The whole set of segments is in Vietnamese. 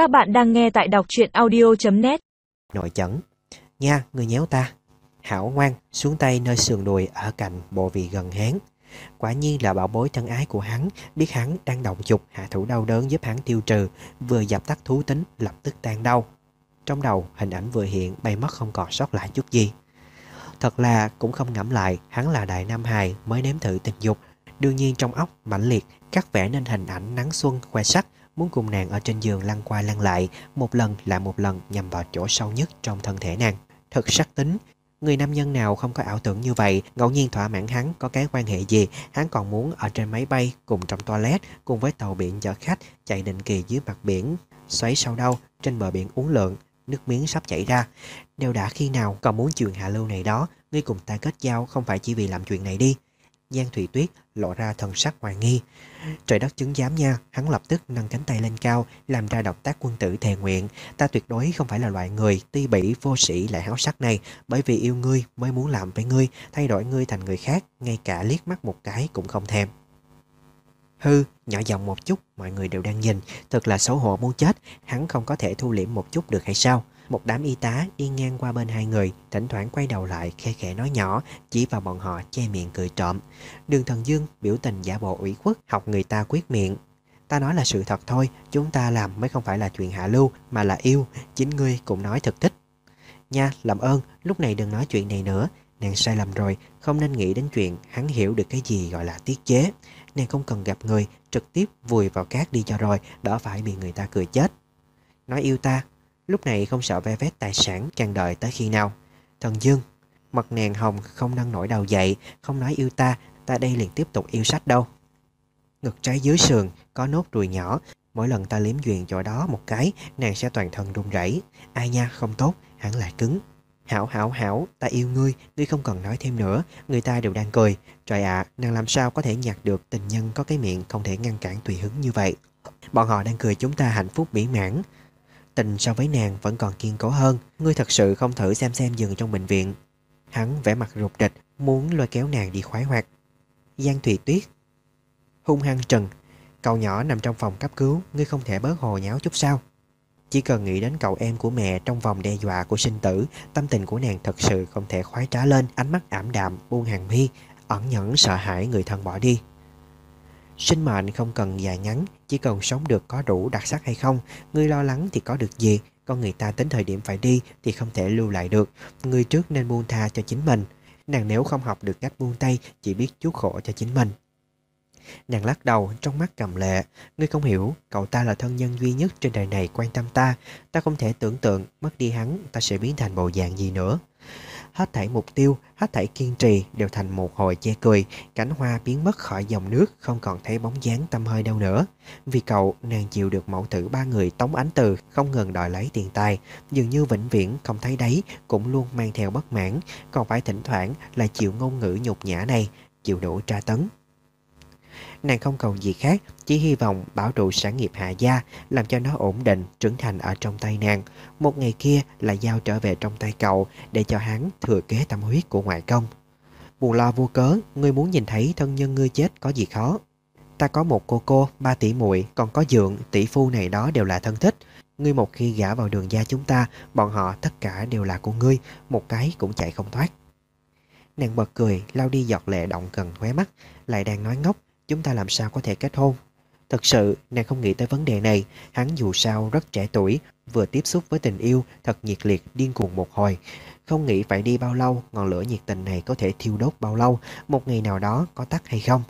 Các bạn đang nghe tại đọc truyện audio.net Nội chẩn Nha, người nhéo ta. Hảo ngoan, xuống tay nơi sườn đùi ở cạnh bộ vị gần hén Quả nhiên là bảo bối thân ái của hắn Biết hắn đang động dục hạ thủ đau đớn giúp hắn tiêu trừ Vừa dập tắt thú tính lập tức tan đau. Trong đầu hình ảnh vừa hiện bay mất không còn sót lại chút gì. Thật là cũng không ngẫm lại Hắn là đại nam hài mới nếm thử tình dục. Đương nhiên trong óc mãnh liệt Cắt vẽ nên hình ảnh nắng xuân khoe sắc Muốn cùng nàng ở trên giường lăn qua lăn lại, Một lần lại một lần nhằm vào chỗ sâu nhất trong thân thể nàng. Thật sắc tính, Người nam nhân nào không có ảo tưởng như vậy, Ngẫu nhiên thỏa mãn hắn có cái quan hệ gì, Hắn còn muốn ở trên máy bay Cùng trong toilet, Cùng với tàu biển chở khách, Chạy định kỳ dưới mặt biển, Xoáy sau đâu Trên bờ biển uống lượng Nước miếng sắp chảy ra. Đều đã khi nào còn muốn chuyện hạ lưu này đó, Ngươi cùng ta kết giao không phải chỉ vì làm chuyện này đi. Giang Thủy Tuyết lộ ra thần sắc hoài nghi. Trời đất chứng giám nha, hắn lập tức nâng cánh tay lên cao, làm ra động tác quân tử thề nguyện. Ta tuyệt đối không phải là loại người ti bỉ vô sĩ lại háo sắc này, bởi vì yêu ngươi mới muốn làm với ngươi, thay đổi ngươi thành người khác, ngay cả liếc mắt một cái cũng không thèm. Hư, nhỏ giọng một chút, mọi người đều đang nhìn, thật là xấu hổ muốn chết, hắn không có thể thu liễm một chút được hay sao? Một đám y tá đi ngang qua bên hai người, thỉnh thoảng quay đầu lại khe khẽ nói nhỏ, chỉ vào bọn họ che miệng cười trộm. Đường thần dương biểu tình giả bộ ủy khuất, học người ta quyết miệng. Ta nói là sự thật thôi, chúng ta làm mới không phải là chuyện hạ lưu, mà là yêu, chính ngươi cũng nói thật thích. Nha, làm ơn, lúc này đừng nói chuyện này nữa, nàng sai lầm rồi, không nên nghĩ đến chuyện hắn hiểu được cái gì gọi là tiết chế. Nàng không cần gặp người, trực tiếp vùi vào cát đi cho rồi, đỡ phải bị người ta cười chết. Nói yêu ta, Lúc này không sợ ve vét tài sản càng đợi tới khi nào. Thần Dương, Mặt nàng hồng không nâng nổi đầu dậy, Không nói yêu ta Ta đây liền tiếp tục yêu sách đâu. Ngực trái dưới sườn, Có nốt ruồi nhỏ, Mỗi lần ta liếm duyên chỗ đó một cái, Nàng sẽ toàn thân run rẩy. Ai nha, không tốt Hẳn lại cứng. Hảo hảo hảo, Ta yêu ngươi Ngươi không cần nói thêm nữa, Người ta đều đang cười. Trời ạ, Nàng làm sao có thể nhặt được tình nhân có cái miệng Không thể ngăn cản tùy hứng như vậy? Bọn họ đang cười chúng ta hạnh phúc mỹ mãn. Tình so với nàng vẫn còn kiên cố hơn. Ngươi thật sự không thử xem xem giường trong bệnh viện. Hắn vẻ mặt rụt rịch, Muốn lôi kéo nàng đi khoái hoạt. Giang Thùy Tuyết. Hung hăng trần Cậu nhỏ nằm trong phòng cấp cứu, Ngươi không thể bớt hồ nháo chút sao? Chỉ cần nghĩ đến cậu em của mẹ Trong vòng đe dọa của sinh tử, Tâm tình của nàng thật sự không thể khoái trá lên. Ánh mắt ảm đạm, buông hàng mi, Ẩn nhẫn sợ hãi người thân bỏ đi. Sinh mệnh không cần dài ngắn, chỉ cần sống được có đủ đặc sắc hay không. người lo lắng thì có được gì, con người ta tính thời điểm phải đi thì không thể lưu lại được. người trước nên buông tha cho chính mình. Nàng nếu không học được cách buông tay, chỉ biết chuốc khổ cho chính mình. Nàng lắc đầu trong mắt cầm lệ Ngươi không hiểu Cậu ta là thân nhân duy nhất trên đời này quan tâm ta Ta không thể tưởng tượng Mất đi hắn ta sẽ biến thành bộ dạng gì nữa Hết thảy mục tiêu, hết thảy kiên trì đều thành một hồi che cười, cánh hoa biến mất khỏi dòng nước, không còn thấy bóng dáng tâm hơi đâu nữa. Vì cậu, nàng chịu được mẫu tử ba người tống ánh từ, không ngừng đòi lấy tiền tài, dường như vĩnh viễn không thấy đấy, cũng luôn mang theo bất mãn, còn phải thỉnh thoảng là chịu ngôn ngữ nhục nhã này, chịu đủ tra tấn. Nàng không cầu gì khác, chỉ hy vọng bảo trụ sản nghiệp hạ gia, làm cho nó ổn định, trưởng thành ở trong tay nàng. Một ngày kia là giao trở về trong tay cậu để cho hắn thừa kế tâm huyết của ngoại công. Buồn lo vô cớ, ngươi muốn nhìn thấy thân nhân ngươi chết có gì khó. Ta có một cô cô, ba tỷ muội còn có dượng, tỷ phu này đó đều là thân thích. Ngươi một khi gả vào đường gia chúng ta, bọn họ tất cả đều là của ngươi, một cái cũng chạy không thoát. Nàng bật cười, lau đi giọt lệ động gần khóe mắt, lại đang nói ngốc, chúng ta làm sao có thể kết hôn. Thật sự, nàng không nghĩ tới vấn đề này, hắn dù sao rất trẻ tuổi, vừa tiếp xúc với tình yêu, thật nhiệt liệt, điên cuồng một hồi. Không nghĩ phải đi bao lâu, ngọn lửa nhiệt tình này có thể thiêu đốt bao lâu, một ngày nào đó có tắt hay không.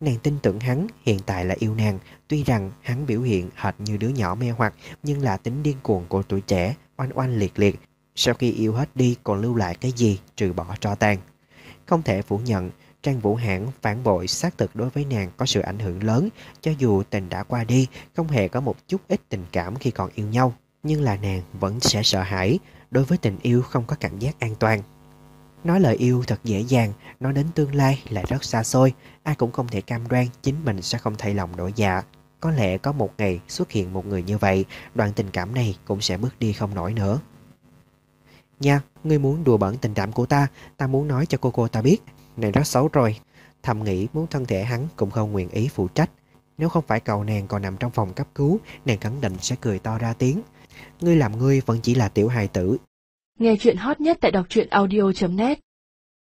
Nàng tin tưởng hắn hiện tại là yêu nàng, tuy rằng hắn biểu hiện hệt như đứa nhỏ mê hoặc, nhưng là tính điên cuồng của tuổi trẻ, oanh oanh liệt liệt. Sau khi yêu hết đi còn lưu lại cái gì trừ bỏ cho tàn. Không thể phủ nhận, Trang Vũ Hãn phản bội xác thực đối với nàng có sự ảnh hưởng lớn, cho dù tình đã qua đi, không hề có một chút ít tình cảm khi còn yêu nhau. Nhưng là nàng vẫn sẽ sợ hãi, đối với tình yêu không có cảm giác an toàn. Nói lời yêu thật dễ dàng, nói đến tương lai lại rất xa xôi, ai cũng không thể cam đoan chính mình sẽ không thay lòng đổi dạ. Có lẽ có một ngày xuất hiện một người như vậy, đoạn tình cảm này cũng sẽ bước đi không nổi nữa. Nha, ngươi muốn đùa bẩn tình cảm của ta, ta muốn nói cho cô cô ta biết, này rất xấu rồi. Thầm nghĩ muốn thân thể hắn cũng không nguyện ý phụ trách. Nếu không phải cậu nàng còn nằm trong phòng cấp cứu, nàng khẳng định sẽ cười to ra tiếng. Ngươi làm ngươi vẫn chỉ là tiểu hài tử. Nghe chuyện hot nhất tại đọc truyện audio.net